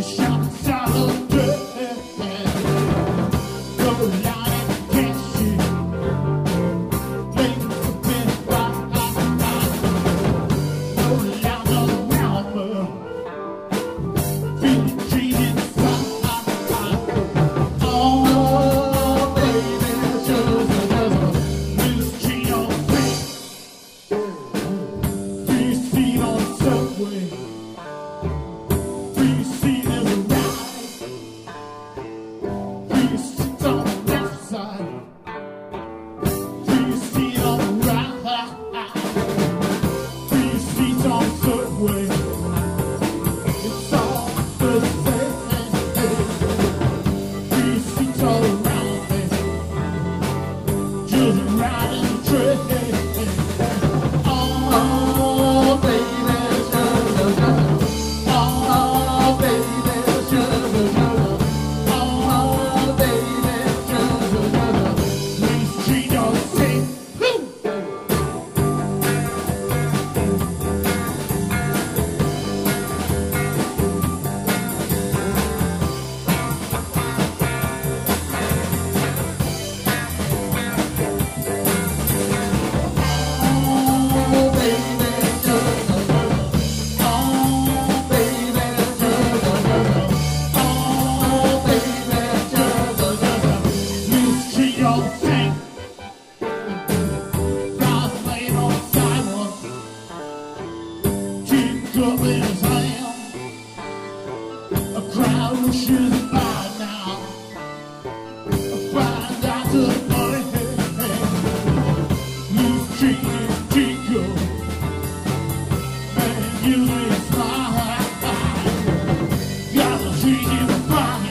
Shout silent. stubborn. A crowd will by now. A find out to Man, you my Gotta treat you fine.